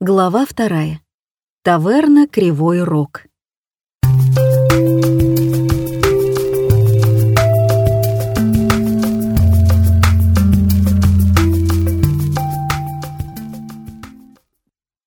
Глава вторая. Таверна «Кривой рог».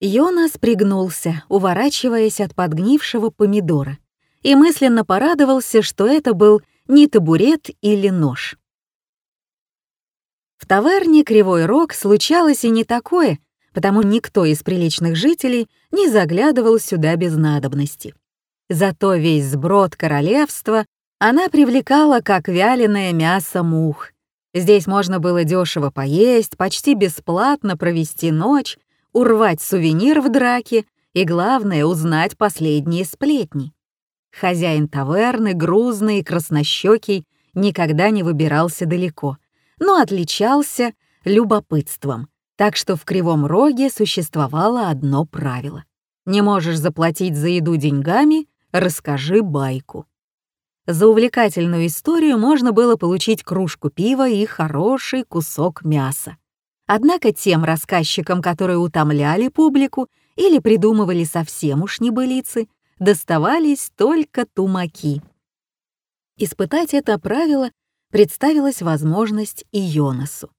Йонас пригнулся, уворачиваясь от подгнившего помидора, и мысленно порадовался, что это был не табурет или нож. В таверне «Кривой рог» случалось и не такое, потому никто из приличных жителей не заглядывал сюда без надобности. Зато весь сброд королевства она привлекала как вяленое мясо мух. Здесь можно было дешево поесть, почти бесплатно провести ночь, урвать сувенир в драке и, главное, узнать последние сплетни. Хозяин таверны, грузный и краснощекий, никогда не выбирался далеко, но отличался любопытством — так что в Кривом Роге существовало одно правило. Не можешь заплатить за еду деньгами — расскажи байку. За увлекательную историю можно было получить кружку пива и хороший кусок мяса. Однако тем рассказчикам, которые утомляли публику или придумывали совсем уж небылицы, доставались только тумаки. Испытать это правило представилась возможность и Йонасу.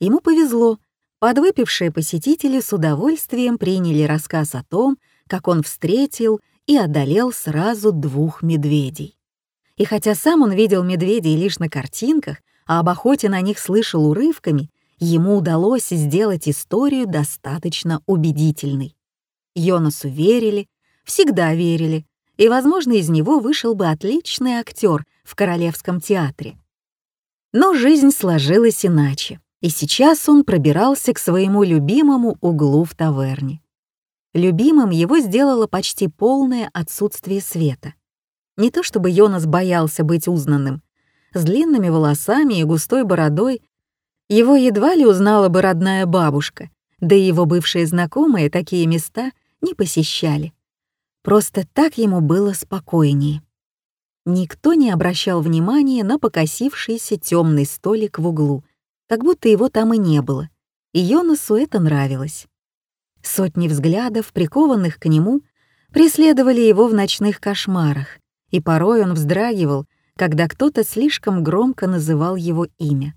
Ему повезло, Подвыпившие посетители с удовольствием приняли рассказ о том, как он встретил и одолел сразу двух медведей. И хотя сам он видел медведей лишь на картинках, а об охоте на них слышал урывками, ему удалось сделать историю достаточно убедительной. Йонасу верили, всегда верили, и, возможно, из него вышел бы отличный актер в Королевском театре. Но жизнь сложилась иначе и сейчас он пробирался к своему любимому углу в таверне. Любимым его сделало почти полное отсутствие света. Не то чтобы Йонас боялся быть узнанным. С длинными волосами и густой бородой его едва ли узнала бы родная бабушка, да и его бывшие знакомые такие места не посещали. Просто так ему было спокойнее. Никто не обращал внимания на покосившийся темный столик в углу, как будто его там и не было, и Йонасу это нравилось. Сотни взглядов, прикованных к нему, преследовали его в ночных кошмарах, и порой он вздрагивал, когда кто-то слишком громко называл его имя.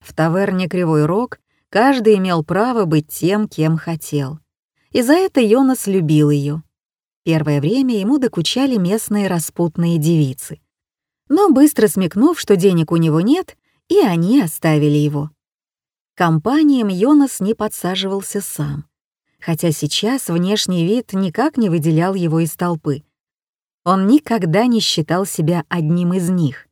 В таверне «Кривой Рог» каждый имел право быть тем, кем хотел. И за это Йонас любил ее. Первое время ему докучали местные распутные девицы. Но быстро смекнув, что денег у него нет, и они оставили его. Компаниям Йонас не подсаживался сам, хотя сейчас внешний вид никак не выделял его из толпы. Он никогда не считал себя одним из них.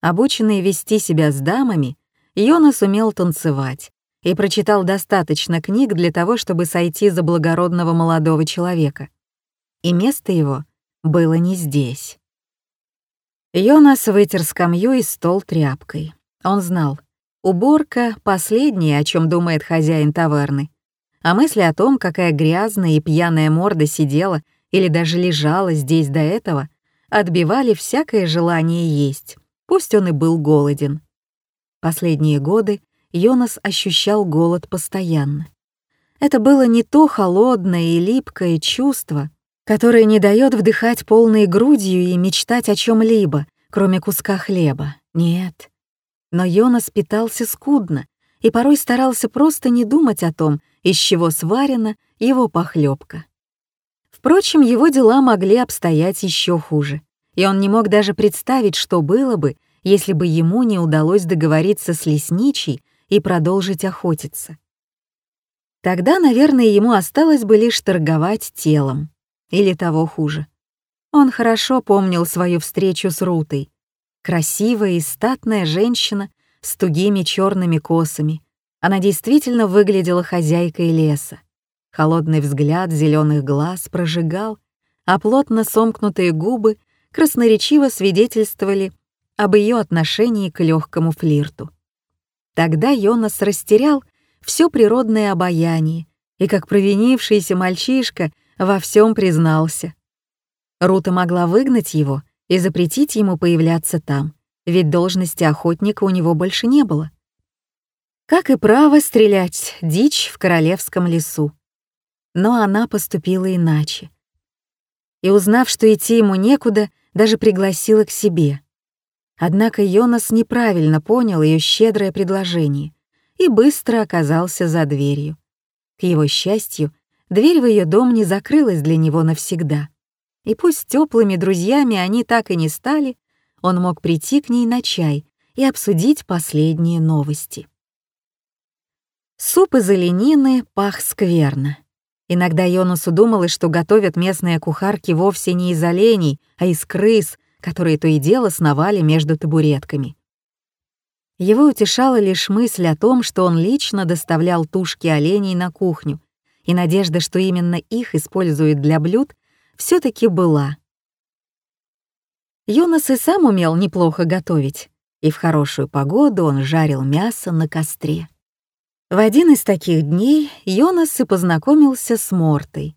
Обученный вести себя с дамами, Йонас умел танцевать и прочитал достаточно книг для того, чтобы сойти за благородного молодого человека. И место его было не здесь. Йонас вытер скамью и стол тряпкой. Он знал, уборка — последнее, о чем думает хозяин таверны. А мысли о том, какая грязная и пьяная морда сидела или даже лежала здесь до этого, отбивали всякое желание есть, пусть он и был голоден. Последние годы Йонас ощущал голод постоянно. Это было не то холодное и липкое чувство, которое не дает вдыхать полной грудью и мечтать о чем либо кроме куска хлеба. Нет, но Йонас питался скудно и порой старался просто не думать о том, из чего сварена его похлебка. Впрочем, его дела могли обстоять еще хуже, и он не мог даже представить, что было бы, если бы ему не удалось договориться с лесничей и продолжить охотиться. Тогда, наверное, ему осталось бы лишь торговать телом. Или того хуже. Он хорошо помнил свою встречу с Рутой, Красивая и статная женщина с тугими черными косами. Она действительно выглядела хозяйкой леса. Холодный взгляд зеленых глаз прожигал, а плотно сомкнутые губы красноречиво свидетельствовали об ее отношении к легкому флирту. Тогда Йонас растерял все природное обаяние и, как провинившийся мальчишка, во всем признался. Рута могла выгнать его и запретить ему появляться там, ведь должности охотника у него больше не было. Как и право стрелять дичь в королевском лесу. Но она поступила иначе. И узнав, что идти ему некуда, даже пригласила к себе. Однако Йонас неправильно понял ее щедрое предложение и быстро оказался за дверью. К его счастью, дверь в ее дом не закрылась для него навсегда. И пусть теплыми друзьями они так и не стали, он мог прийти к ней на чай и обсудить последние новости. Суп из оленины пах скверно. Иногда Йонасу думалось, что готовят местные кухарки вовсе не из оленей, а из крыс, которые то и дело сновали между табуретками. Его утешала лишь мысль о том, что он лично доставлял тушки оленей на кухню, и надежда, что именно их используют для блюд, все таки была. Йонас и сам умел неплохо готовить, и в хорошую погоду он жарил мясо на костре. В один из таких дней Йонас и познакомился с Мортой.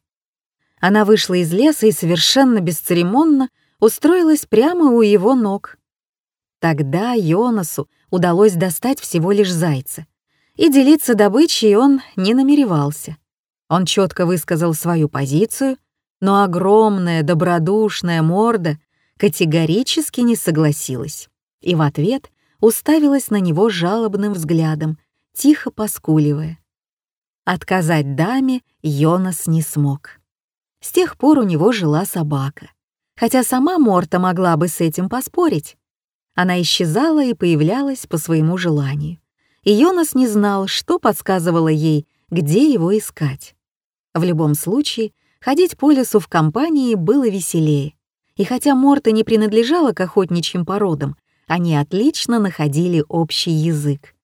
Она вышла из леса и совершенно бесцеремонно устроилась прямо у его ног. Тогда Йонасу удалось достать всего лишь зайца, и делиться добычей он не намеревался. Он четко высказал свою позицию, но огромная добродушная морда категорически не согласилась и в ответ уставилась на него жалобным взглядом, тихо поскуливая. Отказать даме Йонас не смог. С тех пор у него жила собака, хотя сама Морта могла бы с этим поспорить. Она исчезала и появлялась по своему желанию, и Йонас не знал, что подсказывало ей, где его искать. В любом случае, ходить по лесу в компании было веселее, и хотя Морта не принадлежала к охотничьим породам, они отлично находили общий язык.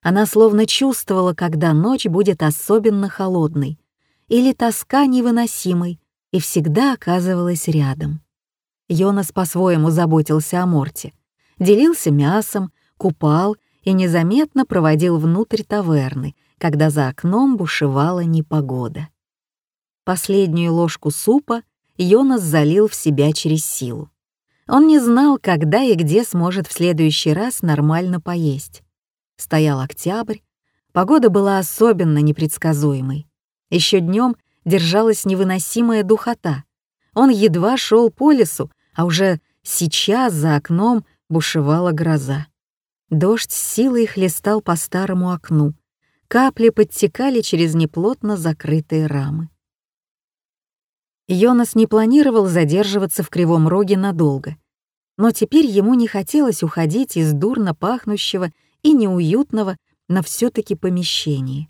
Она словно чувствовала, когда ночь будет особенно холодной или тоска невыносимой, и всегда оказывалась рядом. Йонас по-своему заботился о Морте, делился мясом, купал и незаметно проводил внутрь таверны, когда за окном бушевала непогода. Последнюю ложку супа Йонас залил в себя через силу. Он не знал, когда и где сможет в следующий раз нормально поесть. Стоял октябрь, погода была особенно непредсказуемой. Еще днем держалась невыносимая духота. Он едва шел по лесу, а уже сейчас за окном бушевала гроза. Дождь с силой хлестал по старому окну. Капли подтекали через неплотно закрытые рамы. Йонас не планировал задерживаться в Кривом Роге надолго, но теперь ему не хотелось уходить из дурно пахнущего и неуютного, но все таки помещения.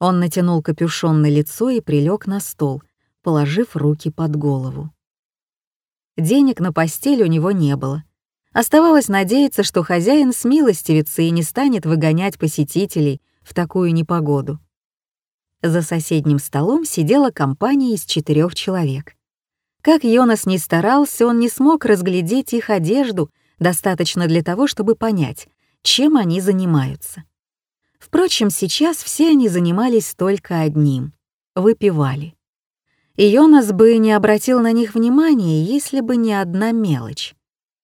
Он натянул капюшон на лицо и прилег на стол, положив руки под голову. Денег на постель у него не было. Оставалось надеяться, что хозяин смилостивится и не станет выгонять посетителей в такую непогоду. За соседним столом сидела компания из четырех человек. Как Йонас не старался, он не смог разглядеть их одежду достаточно для того, чтобы понять, чем они занимаются. Впрочем, сейчас все они занимались только одним — выпивали. И Йонас бы не обратил на них внимания, если бы не одна мелочь.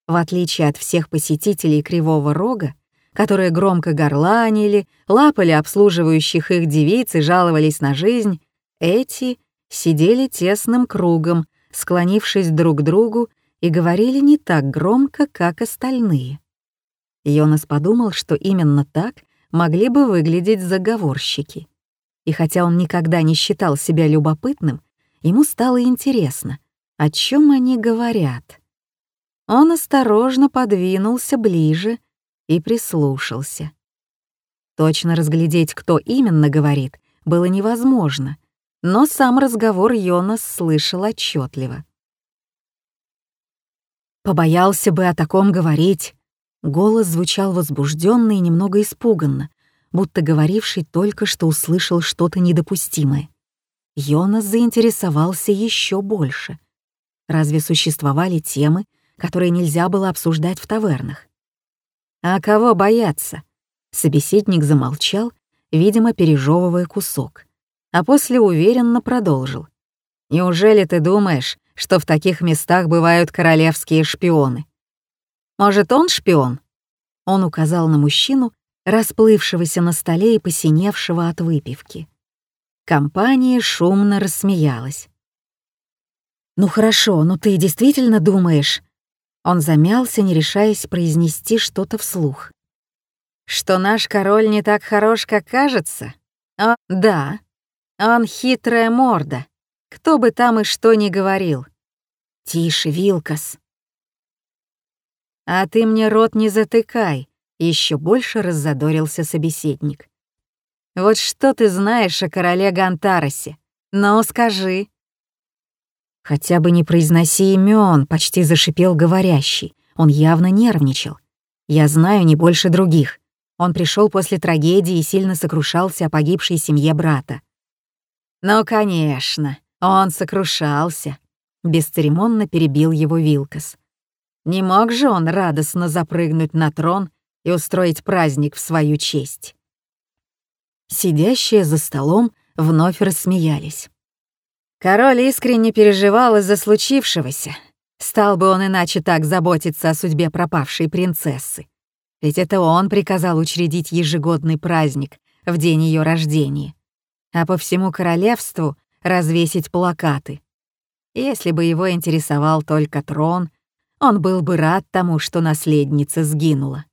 В отличие от всех посетителей Кривого Рога, которые громко горланили, лапали обслуживающих их девиц и жаловались на жизнь, эти сидели тесным кругом, склонившись друг к другу и говорили не так громко, как остальные. Йонас подумал, что именно так могли бы выглядеть заговорщики. И хотя он никогда не считал себя любопытным, ему стало интересно, о чем они говорят. Он осторожно подвинулся ближе и прислушался. Точно разглядеть, кто именно говорит, было невозможно, но сам разговор Йонас слышал отчетливо. «Побоялся бы о таком говорить». Голос звучал возбужденно и немного испуганно, будто говоривший только что услышал что-то недопустимое. Йонас заинтересовался еще больше. Разве существовали темы, которые нельзя было обсуждать в тавернах? «А кого бояться?» Собеседник замолчал, видимо, пережевывая кусок, а после уверенно продолжил. «Неужели ты думаешь, что в таких местах бывают королевские шпионы? Может, он шпион?» Он указал на мужчину, расплывшегося на столе и посиневшего от выпивки. Компания шумно рассмеялась. «Ну хорошо, но ты действительно думаешь...» Он замялся, не решаясь произнести что-то вслух. «Что наш король не так хорош, как кажется? О, да. Он хитрая морда. Кто бы там и что ни говорил. Тише, Вилкас. А ты мне рот не затыкай, еще больше раззадорился собеседник. Вот что ты знаешь о короле Гантаросе? Ну, скажи. Хотя бы не произноси имен, почти зашипел говорящий. Он явно нервничал. Я знаю не больше других. Он пришел после трагедии и сильно сокрушался о погибшей семье брата. Ну, конечно, он сокрушался. Бесцеремонно перебил его Вилкас. Не мог же он радостно запрыгнуть на трон и устроить праздник в свою честь. Сидящие за столом вновь рассмеялись. Король искренне переживал из-за случившегося. Стал бы он иначе так заботиться о судьбе пропавшей принцессы. Ведь это он приказал учредить ежегодный праздник в день ее рождения, а по всему королевству развесить плакаты. Если бы его интересовал только трон, он был бы рад тому, что наследница сгинула.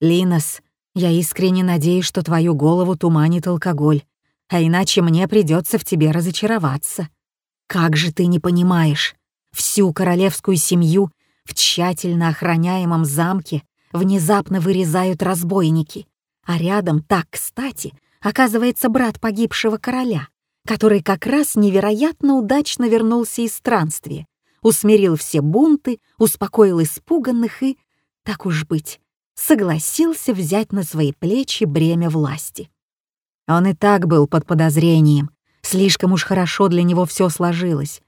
Линос я искренне надеюсь, что твою голову туманит алкоголь, а иначе мне придется в тебе разочароваться. Как же ты не понимаешь? Всю королевскую семью в тщательно охраняемом замке внезапно вырезают разбойники, а рядом, так кстати, оказывается брат погибшего короля, который как раз невероятно удачно вернулся из странствия, усмирил все бунты, успокоил испуганных и, так уж быть, согласился взять на свои плечи бремя власти. Он и так был под подозрением, слишком уж хорошо для него все сложилось.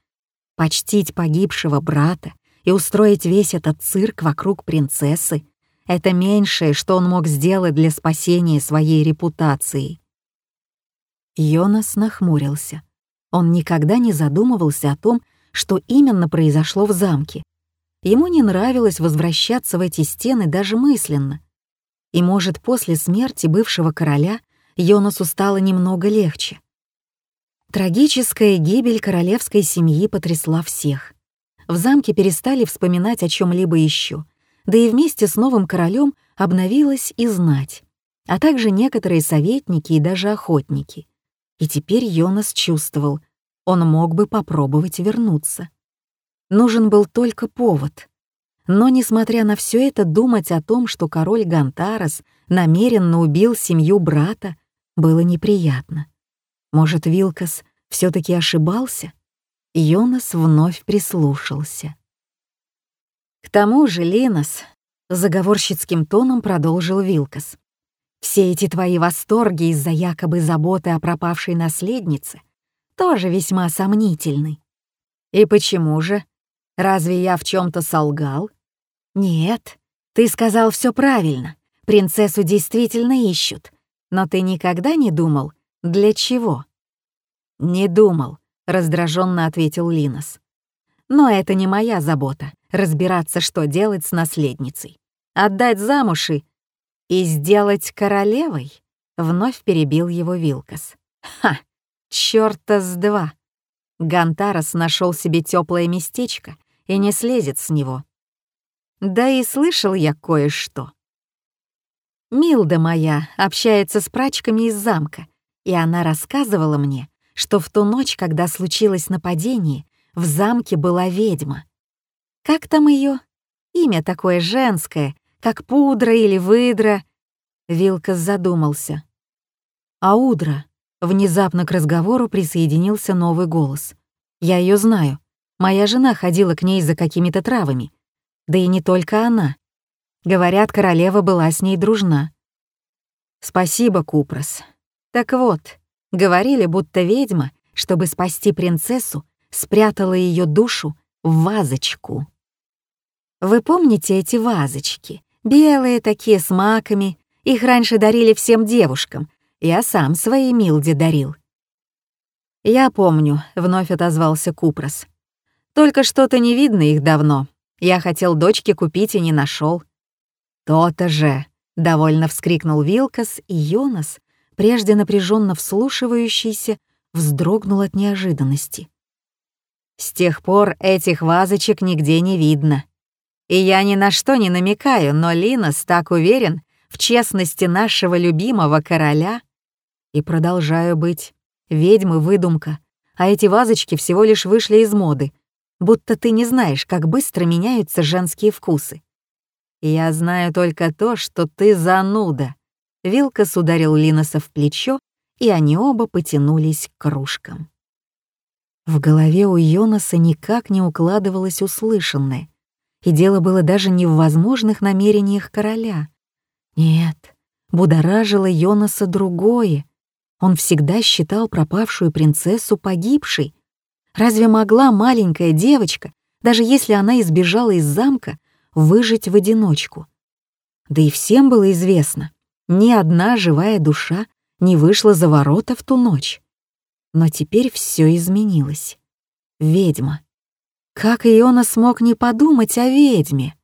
Почтить погибшего брата и устроить весь этот цирк вокруг принцессы — это меньшее, что он мог сделать для спасения своей репутации. Йонас нахмурился. Он никогда не задумывался о том, что именно произошло в замке, Ему не нравилось возвращаться в эти стены даже мысленно. И, может, после смерти бывшего короля Йонасу стало немного легче. Трагическая гибель королевской семьи потрясла всех. В замке перестали вспоминать о чем либо еще, да и вместе с новым королем обновилась и знать, а также некоторые советники и даже охотники. И теперь Йонас чувствовал, он мог бы попробовать вернуться. Нужен был только повод. Но, несмотря на все это, думать о том, что король Гантарас намеренно убил семью брата, было неприятно. Может, Вилкас все таки ошибался? Йонас вновь прислушался. «К тому же, Линос», — заговорщицким тоном продолжил Вилкас, «все эти твои восторги из-за якобы заботы о пропавшей наследнице тоже весьма сомнительны». «И почему же?» Разве я в чем-то солгал? Нет, ты сказал все правильно. Принцессу действительно ищут. Но ты никогда не думал, для чего? Не думал, раздраженно ответил Линос. Но это не моя забота — разбираться, что делать с наследницей. Отдать замуж и... и сделать королевой? Вновь перебил его Вилкас. Ха! Чёрта с два! Гантарас нашел себе теплое местечко и не слезет с него. Да и слышал я кое-что. Милда моя общается с прачками из замка, и она рассказывала мне, что в ту ночь, когда случилось нападение, в замке была ведьма. Как там ее? Имя такое женское, как пудра или выдра. Вилка задумался. Аудра. Внезапно к разговору присоединился новый голос. Я ее знаю. Моя жена ходила к ней за какими-то травами. Да и не только она. Говорят, королева была с ней дружна. Спасибо, Купрос. Так вот, говорили, будто ведьма, чтобы спасти принцессу, спрятала ее душу в вазочку. Вы помните эти вазочки? Белые такие, с маками. Их раньше дарили всем девушкам. Я сам своей Милде дарил. «Я помню», — вновь отозвался Купрос. Только что-то не видно их давно. Я хотел дочке купить и не нашел. «То-то же!» — довольно вскрикнул Вилкас, и Йонас, прежде напряженно вслушивающийся, вздрогнул от неожиданности. С тех пор этих вазочек нигде не видно. И я ни на что не намекаю, но Линос так уверен в честности нашего любимого короля. И продолжаю быть. Ведьмы — выдумка, а эти вазочки всего лишь вышли из моды, будто ты не знаешь, как быстро меняются женские вкусы. Я знаю только то, что ты зануда. Вилкас ударил Линоса в плечо, и они оба потянулись к кружкам. В голове у Йонаса никак не укладывалось услышанное, и дело было даже не в возможных намерениях короля. Нет, будоражило Йонаса другое. Он всегда считал пропавшую принцессу погибшей. Разве могла маленькая девочка, даже если она избежала из замка, выжить в одиночку? Да и всем было известно, ни одна живая душа не вышла за ворота в ту ночь. Но теперь все изменилось. Ведьма. Как Йонас смог не подумать о ведьме?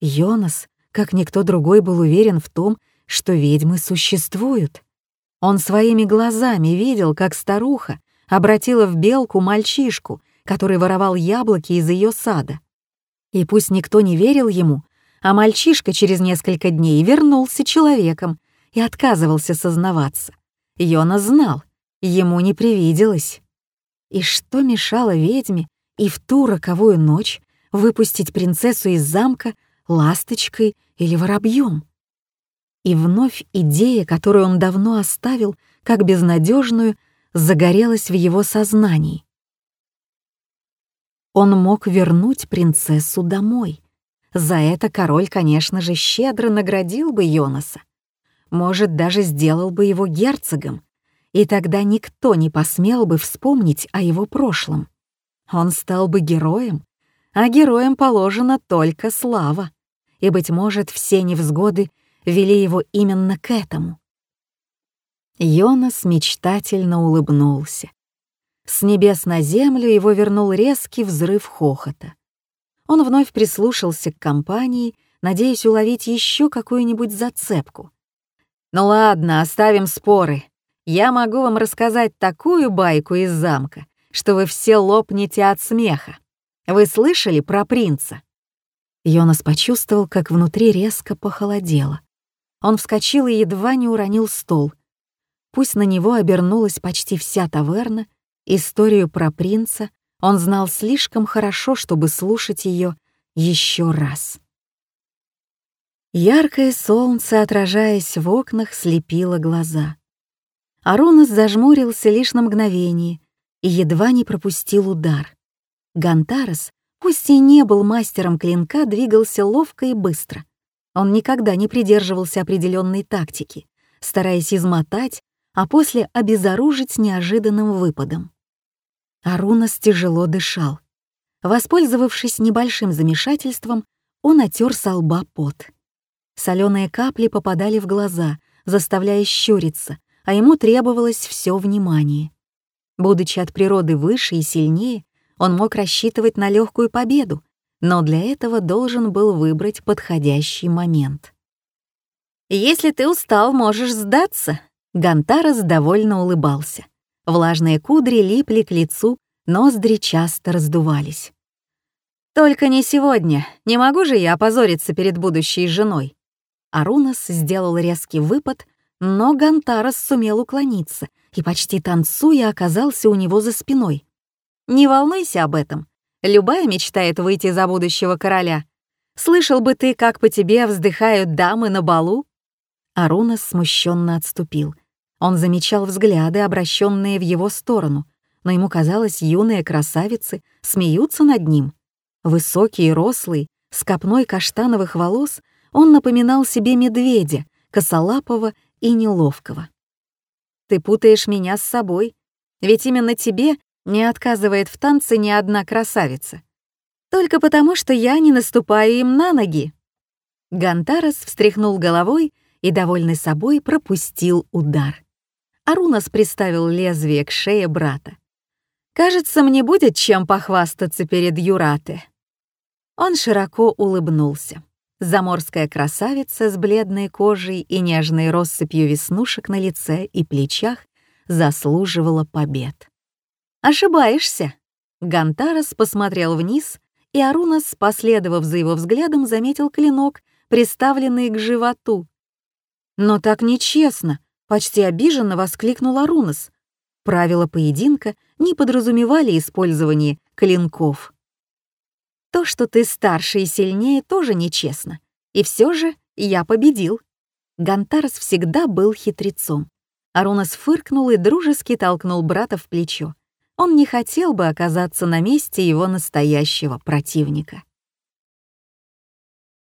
Йонас, как никто другой, был уверен в том, что ведьмы существуют. Он своими глазами видел, как старуха обратила в белку мальчишку, который воровал яблоки из ее сада. И пусть никто не верил ему, а мальчишка через несколько дней вернулся человеком и отказывался сознаваться. Йонас знал, ему не привиделось. И что мешало ведьме и в ту роковую ночь выпустить принцессу из замка ласточкой или воробьем? И вновь идея, которую он давно оставил, как безнадежную, загорелась в его сознании. Он мог вернуть принцессу домой. За это король, конечно же, щедро наградил бы Йонаса. Может, даже сделал бы его герцогом, и тогда никто не посмел бы вспомнить о его прошлом. Он стал бы героем, а героям положена только слава, и, быть может, все невзгоды вели его именно к этому. Йонас мечтательно улыбнулся. С небес на землю его вернул резкий взрыв хохота. Он вновь прислушался к компании, надеясь уловить еще какую-нибудь зацепку. «Ну ладно, оставим споры я могу вам рассказать такую байку из замка, что вы все лопнете от смеха. Вы слышали про принца?» Йонас почувствовал, как внутри резко похолодело. Он вскочил и едва не уронил стол. Пусть на него обернулась почти вся таверна, историю про принца он знал слишком хорошо, чтобы слушать ее еще раз. Яркое солнце, отражаясь в окнах, слепило глаза. Аронас зажмурился лишь на мгновение и едва не пропустил удар. Гантарес, пусть и не был мастером клинка, двигался ловко и быстро. Он никогда не придерживался определенной тактики, стараясь измотать, а после обезоружить неожиданным выпадом. Арунас тяжело дышал. Воспользовавшись небольшим замешательством, он отер со лба пот. Соленые капли попадали в глаза, заставляя щуриться, а ему требовалось все внимание. Будучи от природы выше и сильнее, он мог рассчитывать на легкую победу, но для этого должен был выбрать подходящий момент. «Если ты устал, можешь сдаться», — Гантарас довольно улыбался. Влажные кудри липли к лицу, ноздри часто раздувались. «Только не сегодня. Не могу же я опозориться перед будущей женой». Арунас сделал резкий выпад, но Гантарас сумел уклониться и, почти танцуя, оказался у него за спиной. «Не волнуйся об этом. Любая мечтает выйти за будущего короля. Слышал бы ты, как по тебе вздыхают дамы на балу?» Арунас смущенно отступил. Он замечал взгляды, обращенные в его сторону, но ему казалось, юные красавицы смеются над ним. Высокий и рослый, с копной каштановых волос, он напоминал себе медведя, косолапого и неловкого. «Ты путаешь меня с собой, ведь именно тебе не отказывает в танце ни одна красавица. Только потому, что я не наступаю им на ноги». Гантарас встряхнул головой и, довольный собой, пропустил удар. Арунас приставил лезвие к шее брата. «Кажется, мне будет чем похвастаться перед Юрате». Он широко улыбнулся. Заморская красавица с бледной кожей и нежной россыпью веснушек на лице и плечах заслуживала побед. «Ошибаешься!» Гантарас посмотрел вниз, и Арунас, последовав за его взглядом, заметил клинок, приставленный к животу. «Но так нечестно!» — почти обиженно воскликнул Арунас. Правила поединка не подразумевали использование клинков. То, что ты старше и сильнее, тоже нечестно. И все же я победил. Гантарс всегда был хитрецом. Арунас фыркнул и дружески толкнул брата в плечо. Он не хотел бы оказаться на месте его настоящего противника.